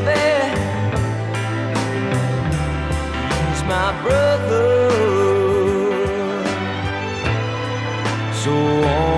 heavy. He's my brother. So on.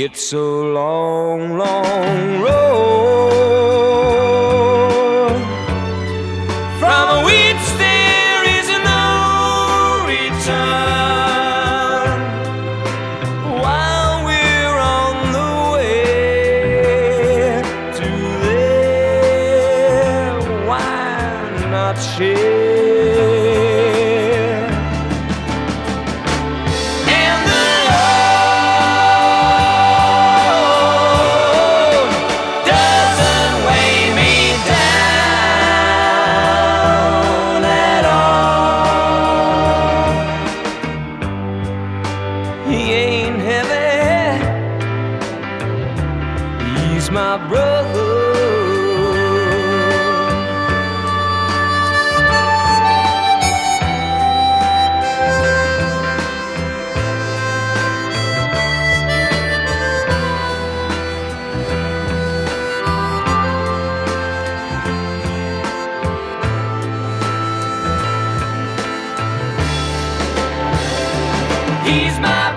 It's a long, long road from which there is no return. While we're on the way to there, why not share? my brother. He's my